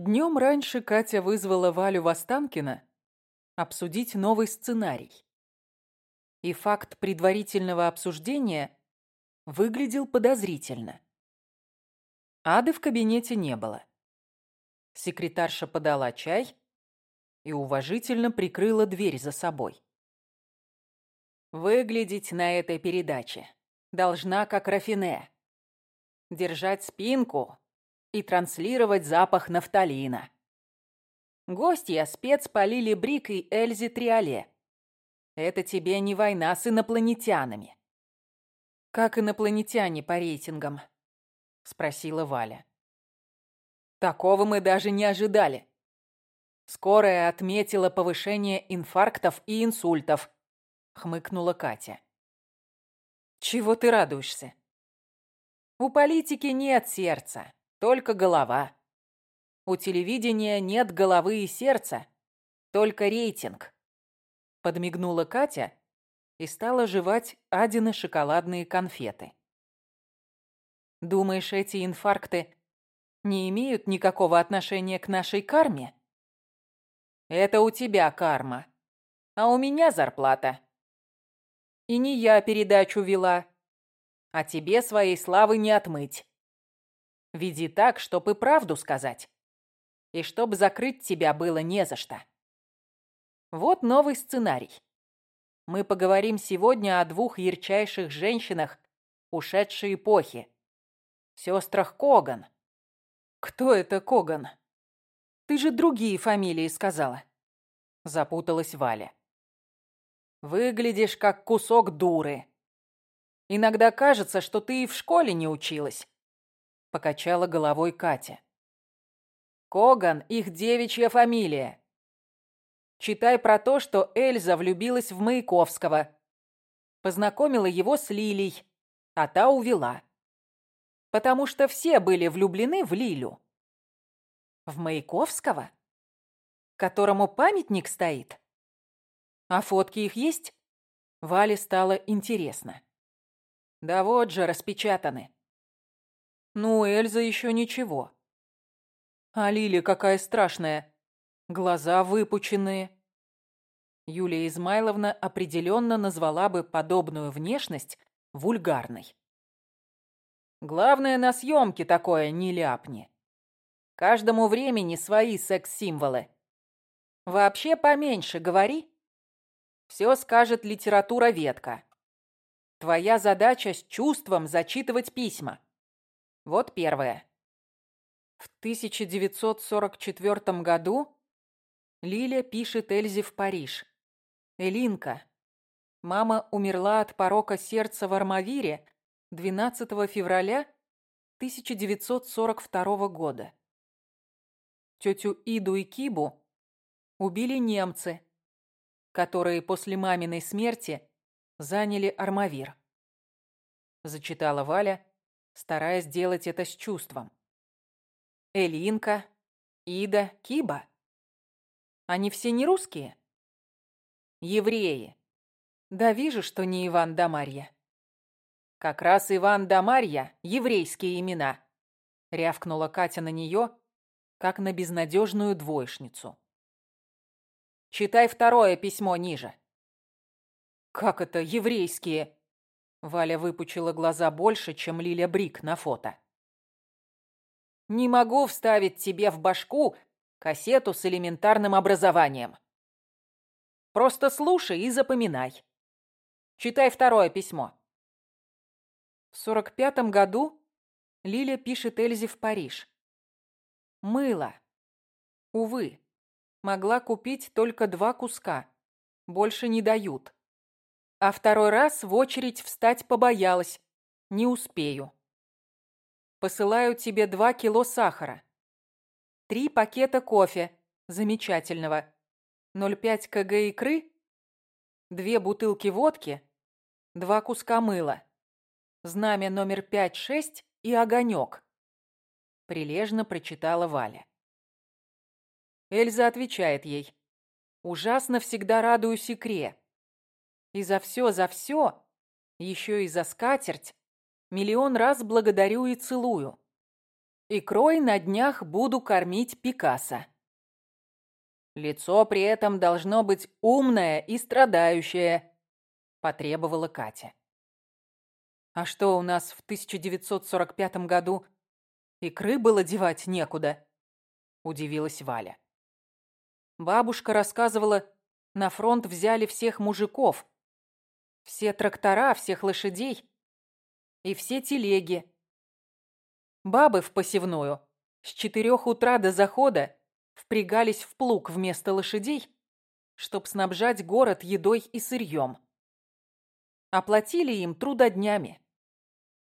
Днем раньше Катя вызвала Валю Востанкина обсудить новый сценарий. И факт предварительного обсуждения выглядел подозрительно. Ады в кабинете не было. Секретарша подала чай и уважительно прикрыла дверь за собой. «Выглядеть на этой передаче должна как Рафине. Держать спинку и транслировать запах нафталина. Гостья спец полили Брик и Эльзи Триоле. Это тебе не война с инопланетянами. «Как инопланетяне по рейтингам?» — спросила Валя. «Такого мы даже не ожидали. Скорая отметила повышение инфарктов и инсультов», — хмыкнула Катя. «Чего ты радуешься?» «У политики нет сердца. Только голова. У телевидения нет головы и сердца, только рейтинг. Подмигнула Катя и стала жевать Адины шоколадные конфеты. Думаешь, эти инфаркты не имеют никакого отношения к нашей карме? Это у тебя карма, а у меня зарплата. И не я передачу вела, а тебе своей славы не отмыть. Веди так, чтоб и правду сказать. И чтоб закрыть тебя было не за что. Вот новый сценарий. Мы поговорим сегодня о двух ярчайших женщинах ушедшей эпохи. Сестрах Коган. Кто это Коган? Ты же другие фамилии сказала. Запуталась Валя. Выглядишь как кусок дуры. Иногда кажется, что ты и в школе не училась. — покачала головой Катя. «Коган — их девичья фамилия. Читай про то, что Эльза влюбилась в Маяковского. Познакомила его с Лилей, а та увела. Потому что все были влюблены в Лилю. В Маяковского? Которому памятник стоит? А фотки их есть? Вале стало интересно. Да вот же, распечатаны. Ну, Эльза еще ничего. А Лили какая страшная. Глаза выпученные. Юлия Измайловна определенно назвала бы подобную внешность вульгарной. Главное, на съемке такое не ляпни. Каждому времени свои секс-символы. Вообще поменьше говори. Все скажет литература ветка. Твоя задача с чувством зачитывать письма. Вот первое. В 1944 году Лиля пишет Эльзе в Париж. «Элинка, мама умерла от порока сердца в Армавире 12 февраля 1942 года. Тетю Иду и Кибу убили немцы, которые после маминой смерти заняли Армавир. Зачитала Валя, стараясь сделать это с чувством. Элинка, Ида, Киба. Они все не русские? Евреи. Да вижу, что не Иван да Марья. Как раз Иван да Марья — еврейские имена. Рявкнула Катя на нее, как на безнадежную двоечницу. Читай второе письмо ниже. Как это еврейские? Валя выпучила глаза больше, чем Лиля Брик на фото. «Не могу вставить тебе в башку кассету с элементарным образованием. Просто слушай и запоминай. Читай второе письмо». В сорок пятом году Лиля пишет Эльзе в Париж. «Мыло. Увы, могла купить только два куска. Больше не дают. А второй раз в очередь встать побоялась. Не успею. Посылаю тебе два кило сахара. Три пакета кофе. Замечательного. 0,5 кг икры. Две бутылки водки. Два куска мыла. Знамя номер 5-6 и огонек. Прилежно прочитала Валя. Эльза отвечает ей. «Ужасно всегда радуюсь икре. И за все, за все, еще и за скатерть, миллион раз благодарю и целую. Икрой на днях буду кормить Пикассо. Лицо при этом должно быть умное и страдающее, потребовала Катя. А что у нас в 1945 году икры было девать некуда? Удивилась Валя. Бабушка рассказывала, на фронт взяли всех мужиков, все трактора, всех лошадей и все телеги. Бабы в посевную с четырех утра до захода впрягались в плуг вместо лошадей, чтоб снабжать город едой и сырьем. Оплатили им трудоднями,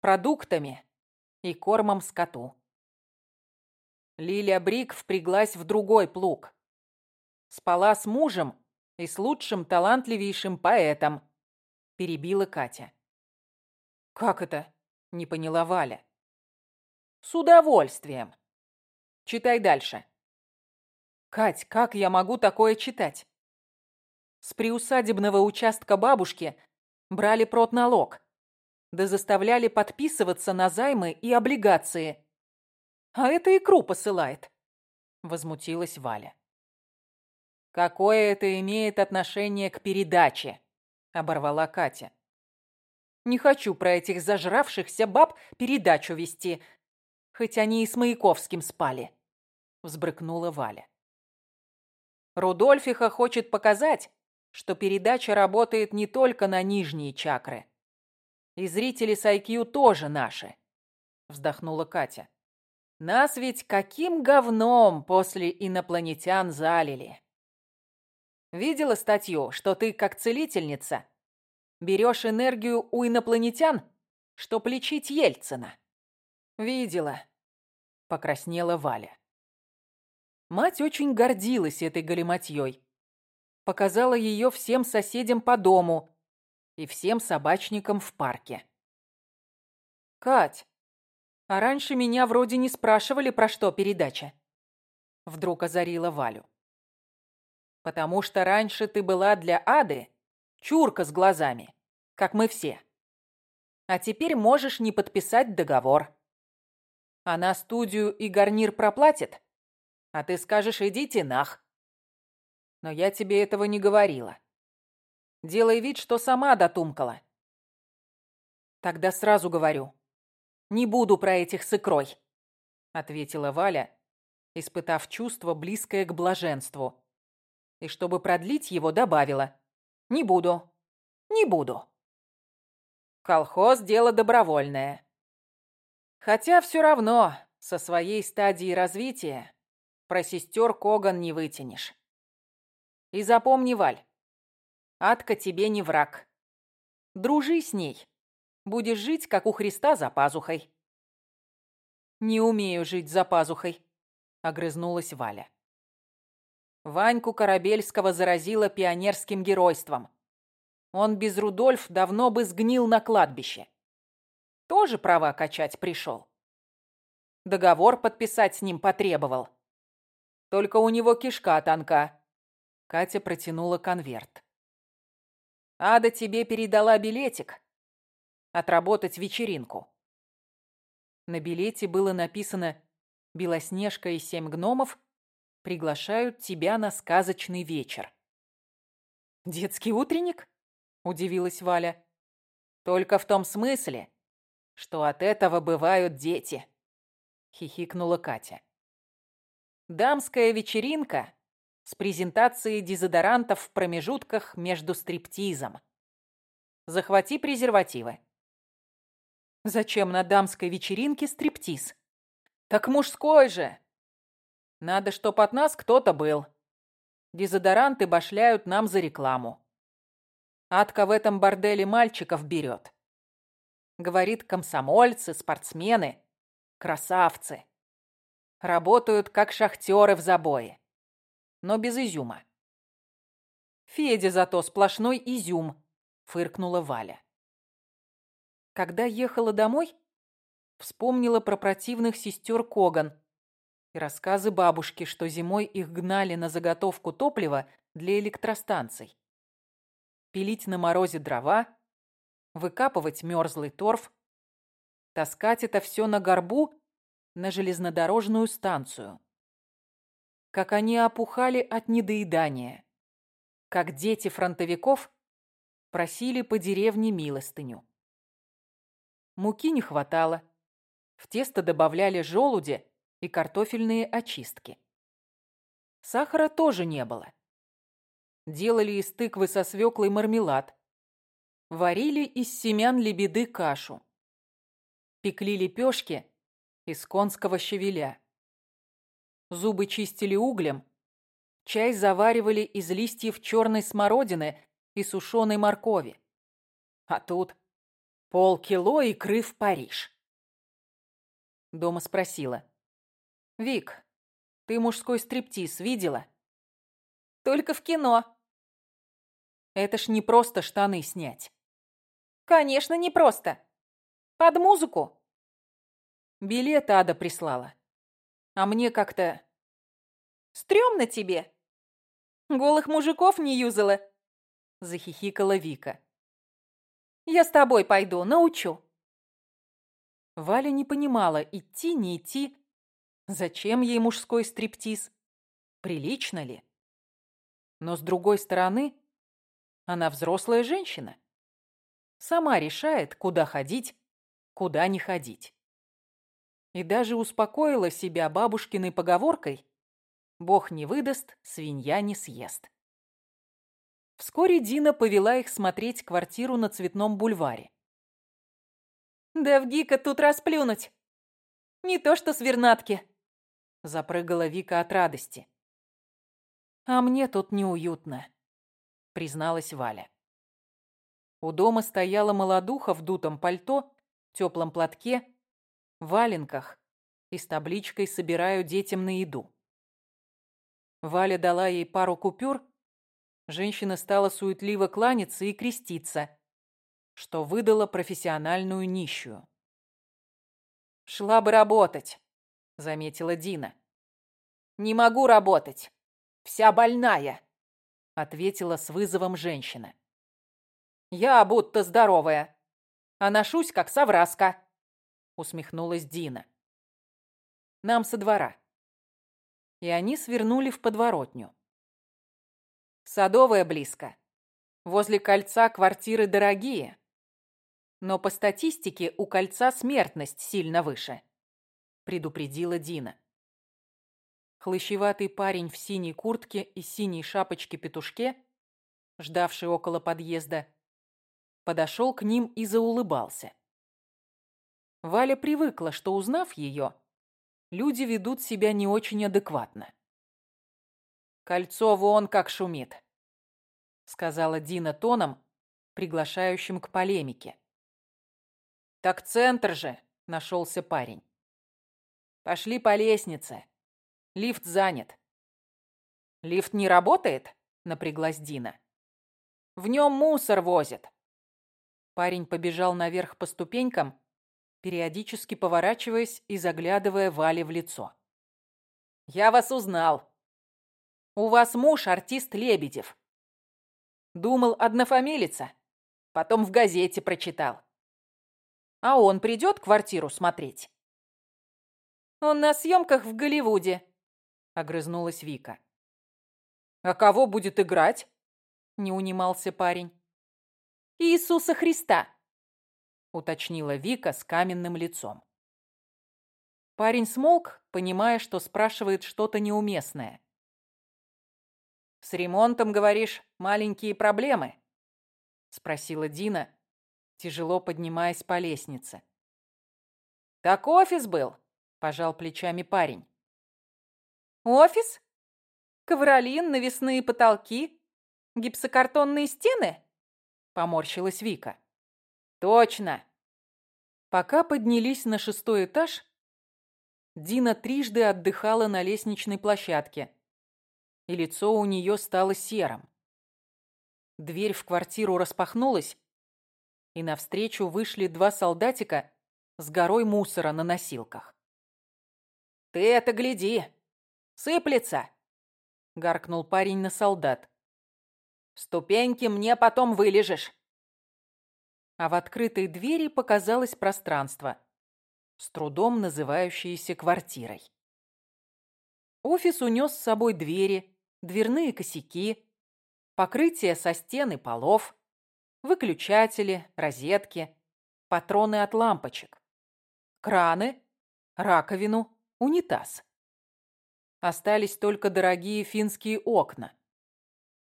продуктами и кормом скоту. Лиля Брик впряглась в другой плуг. Спала с мужем и с лучшим талантливейшим поэтом, перебила Катя. «Как это?» — не поняла Валя. «С удовольствием. Читай дальше». «Кать, как я могу такое читать?» С приусадебного участка бабушки брали протналог, да заставляли подписываться на займы и облигации. А это икру посылает, возмутилась Валя. Какое это имеет отношение к передаче? Оборвала Катя. Не хочу про этих зажравшихся баб передачу вести, хоть они и с Маяковским спали, взбрыкнула Валя. Рудольфиха хочет показать, что передача работает не только на нижние чакры. И зрители с IQ тоже наши, вздохнула Катя. Нас ведь каким говном после инопланетян залили. Видела статью, что ты, как целительница, берешь энергию у инопланетян, чтоб лечить Ельцина? Видела, покраснела Валя. Мать очень гордилась этой галиматьей. Показала ее всем соседям по дому и всем собачникам в парке. «Кать, а раньше меня вроде не спрашивали, про что передача?» Вдруг озарила Валю. «Потому что раньше ты была для Ады чурка с глазами, как мы все. А теперь можешь не подписать договор. Она студию и гарнир проплатит, а ты скажешь «идите нах». Но я тебе этого не говорила. Делай вид, что сама дотумкала. Тогда сразу говорю. Не буду про этих с икрой, ответила Валя, испытав чувство, близкое к блаженству. И чтобы продлить его, добавила. Не буду. Не буду. Колхоз – дело добровольное. Хотя все равно со своей стадией развития про сестер Коган не вытянешь. И запомни, Валь, Адка тебе не враг. Дружи с ней. Будешь жить, как у Христа, за пазухой. Не умею жить за пазухой, огрызнулась Валя. Ваньку Корабельского заразило пионерским геройством. Он без Рудольф давно бы сгнил на кладбище. Тоже права качать пришел. Договор подписать с ним потребовал. Только у него кишка тонка. Катя протянула конверт. Ада тебе передала билетик. Отработать вечеринку. На билете было написано «Белоснежка и семь гномов приглашают тебя на сказочный вечер». «Детский утренник?» – удивилась Валя. «Только в том смысле, что от этого бывают дети», – хихикнула Катя. Дамская вечеринка с презентацией дезодорантов в промежутках между стриптизом. Захвати презервативы. Зачем на дамской вечеринке стриптиз? Так мужской же. Надо, чтоб от нас кто-то был. Дезодоранты башляют нам за рекламу. Атка в этом борделе мальчиков берет. Говорит, комсомольцы, спортсмены, красавцы. Работают, как шахтеры в забое. Но без изюма. Федя зато сплошной изюм, фыркнула Валя. Когда ехала домой, вспомнила про противных сестер Коган и рассказы бабушки, что зимой их гнали на заготовку топлива для электростанций. Пилить на морозе дрова, выкапывать мерзлый торф, таскать это все на горбу на железнодорожную станцию. Как они опухали от недоедания. Как дети фронтовиков просили по деревне милостыню. Муки не хватало. В тесто добавляли желуди и картофельные очистки. Сахара тоже не было. Делали из тыквы со свеклой мармелад. Варили из семян лебеды кашу. Пекли лепешки из конского щавеля. Зубы чистили углем. Чай заваривали из листьев черной смородины и сушеной моркови. А тут полкило икры в Париж. Дома спросила. «Вик, ты мужской стриптиз видела?» «Только в кино». «Это ж не просто штаны снять». «Конечно, не просто. Под музыку». Билет Ада прислала. А мне как-то... «Стремно тебе?» «Голых мужиков не юзала», — захихикала Вика. «Я с тобой пойду, научу». Валя не понимала, идти, не идти. Зачем ей мужской стриптиз? Прилично ли? Но с другой стороны, она взрослая женщина. Сама решает, куда ходить, куда не ходить. И даже успокоила себя бабушкиной поговоркой «Бог не выдаст, свинья не съест». Вскоре Дина повела их смотреть квартиру на Цветном бульваре. Да в Гика тут расплюнуть. Не то что с Вернатки. Запрыгала Вика от радости. А мне тут неуютно, призналась Валя. У дома стояла молодуха в дутом пальто, теплом платке, валенках и с табличкой «Собираю детям на еду». Валя дала ей пару купюр, женщина стала суетливо кланяться и креститься, что выдала профессиональную нищую. «Шла бы работать», — заметила Дина. «Не могу работать. Вся больная», — ответила с вызовом женщина. «Я будто здоровая, а ношусь, как совраска», — усмехнулась Дина. «Нам со двора». И они свернули в подворотню. Садовая близко. Возле кольца квартиры дорогие, но по статистике у кольца смертность сильно выше», — предупредила Дина. Хлыщеватый парень в синей куртке и синей шапочке-петушке, ждавший около подъезда, подошел к ним и заулыбался. Валя привыкла, что, узнав ее, люди ведут себя не очень адекватно. «Кольцо вон как шумит», — сказала Дина тоном, приглашающим к полемике. «Так центр же!» — нашелся парень. «Пошли по лестнице. Лифт занят». «Лифт не работает?» — напряглась Дина. «В нем мусор возят». Парень побежал наверх по ступенькам, периодически поворачиваясь и заглядывая Вале в лицо. «Я вас узнал. У вас муж артист Лебедев. Думал, однофамилица. Потом в газете прочитал. А он придет квартиру смотреть?» «Он на съемках в Голливуде», — огрызнулась Вика. «А кого будет играть?» — не унимался парень. «Иисуса Христа», — уточнила Вика с каменным лицом. Парень смолк, понимая, что спрашивает что-то неуместное. «С ремонтом, говоришь, маленькие проблемы?» — спросила Дина, тяжело поднимаясь по лестнице. «Так офис был», — пожал плечами парень. «Офис? Ковролин, навесные потолки, гипсокартонные стены?» — поморщилась Вика. «Точно!» Пока поднялись на шестой этаж, Дина трижды отдыхала на лестничной площадке, и лицо у нее стало серым. Дверь в квартиру распахнулась, и навстречу вышли два солдатика с горой мусора на носилках. «Ты это гляди! Сыплется!» — гаркнул парень на солдат. «Ступеньки мне потом вылежешь!» А в открытой двери показалось пространство. с трудом называющиеся квартирой. Офис унес с собой двери, дверные косяки, покрытие со стен и полов, выключатели, розетки, патроны от лампочек, краны, раковину, унитаз. Остались только дорогие финские окна,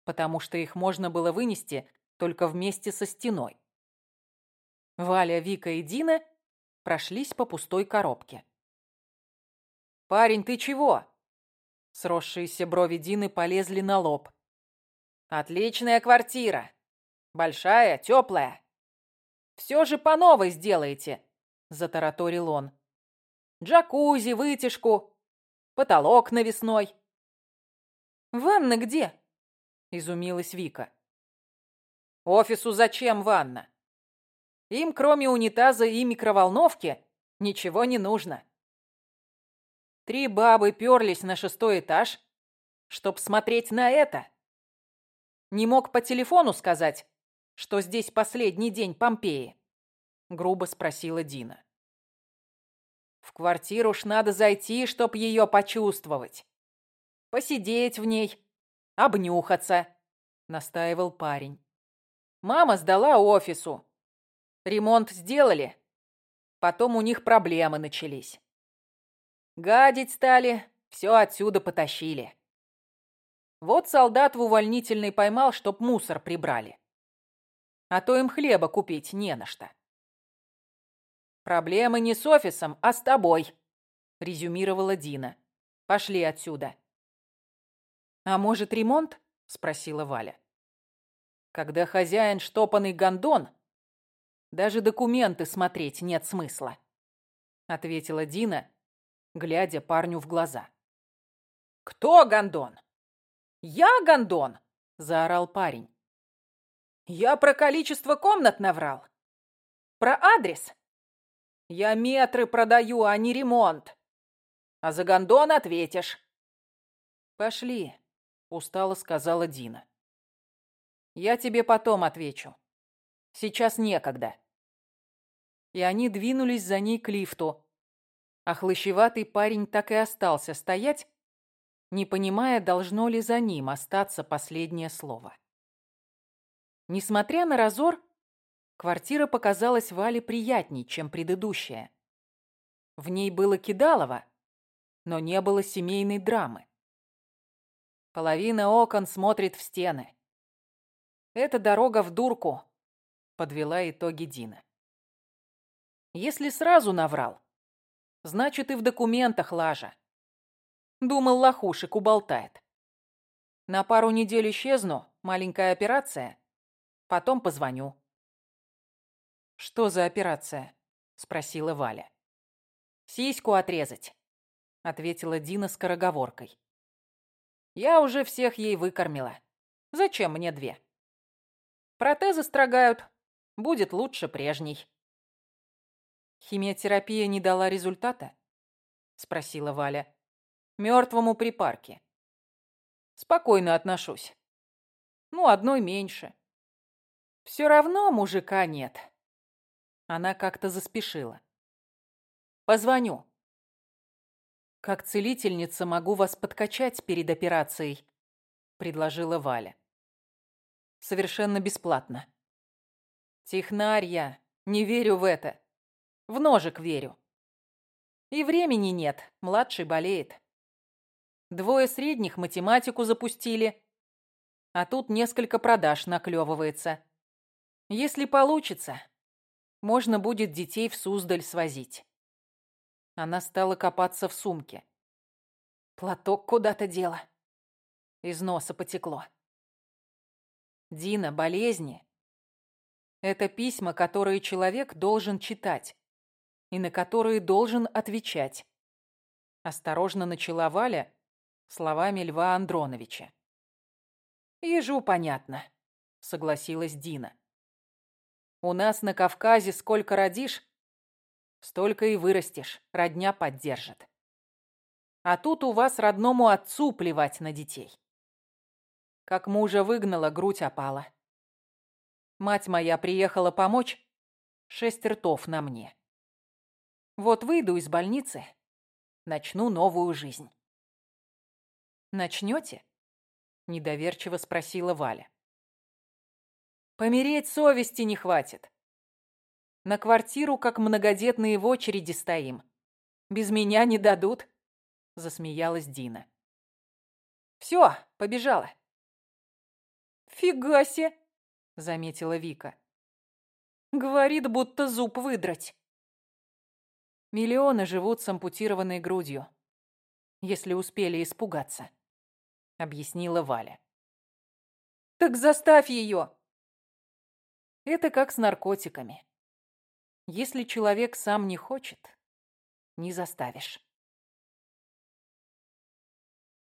потому что их можно было вынести только вместе со стеной. Валя, Вика и Дина прошлись по пустой коробке. «Парень, ты чего?» Сросшиеся брови Дины полезли на лоб. «Отличная квартира. Большая, теплая. Все же по новой сделаете», — затараторил он. «Джакузи, вытяжку, потолок навесной». «Ванна где?» — изумилась Вика. «Офису зачем ванна? Им, кроме унитаза и микроволновки, ничего не нужно. Три бабы перлись на шестой этаж, чтоб смотреть на это. Не мог по телефону сказать, что здесь последний день Помпеи? Грубо спросила Дина. В квартиру ж надо зайти, чтоб ее почувствовать. Посидеть в ней, обнюхаться, настаивал парень. Мама сдала офису, Ремонт сделали. Потом у них проблемы начались. Гадить стали, все отсюда потащили. Вот солдат в увольнительной поймал, чтоб мусор прибрали. А то им хлеба купить не на что. «Проблемы не с офисом, а с тобой», — резюмировала Дина. «Пошли отсюда». «А может, ремонт?» — спросила Валя. «Когда хозяин штопанный гондон, даже документы смотреть нет смысла», — ответила Дина, глядя парню в глаза. «Кто гондон?» «Я гондон!» — заорал парень. «Я про количество комнат наврал. Про адрес. Я метры продаю, а не ремонт. А за гондон ответишь». «Пошли», — устало сказала Дина. «Я тебе потом отвечу. Сейчас некогда. И они двинулись за ней к лифту. А хлыщеватый парень так и остался стоять, не понимая, должно ли за ним остаться последнее слово. Несмотря на разор, квартира показалась Вале приятней, чем предыдущая. В ней было кидалово, но не было семейной драмы. Половина окон смотрит в стены. Это дорога в дурку, подвела итоги Дина. Если сразу наврал, значит и в документах лажа. Думал, лохушек уболтает. На пару недель исчезну, маленькая операция. Потом позвоню. «Что за операция?» — спросила Валя. «Сиську отрезать», — ответила Дина скороговоркой. «Я уже всех ей выкормила. Зачем мне две?» «Протезы строгают, Будет лучше прежней. Химиотерапия не дала результата? Спросила Валя. Мертвому припарке. Спокойно отношусь. Ну, одной меньше. Все равно мужика нет. Она как-то заспешила. Позвоню. Как целительница могу вас подкачать перед операцией, предложила Валя. Совершенно бесплатно. Технарь не верю в это. В ножик верю. И времени нет, младший болеет. Двое средних математику запустили, а тут несколько продаж наклевывается. Если получится, можно будет детей в Суздаль свозить. Она стала копаться в сумке. Платок куда-то дела. Из носа потекло. Дина, болезни это письма, которые человек должен читать и на которые должен отвечать. Осторожно начала Валя словами Льва Андроновича. «Ежу понятно», — согласилась Дина. «У нас на Кавказе сколько родишь, столько и вырастешь, родня поддержит. А тут у вас родному отцу плевать на детей. Как мужа выгнала, грудь опала. Мать моя приехала помочь, шесть ртов на мне. Вот выйду из больницы, начну новую жизнь. Начнете? Недоверчиво спросила Валя. Помереть совести не хватит. На квартиру, как многодетные в очереди стоим. Без меня не дадут, засмеялась Дина. Все, побежала. Фига себе, заметила Вика. Говорит, будто зуб выдрать. Миллионы живут с ампутированной грудью, если успели испугаться, объяснила Валя. Так заставь ее. Это как с наркотиками. Если человек сам не хочет, не заставишь.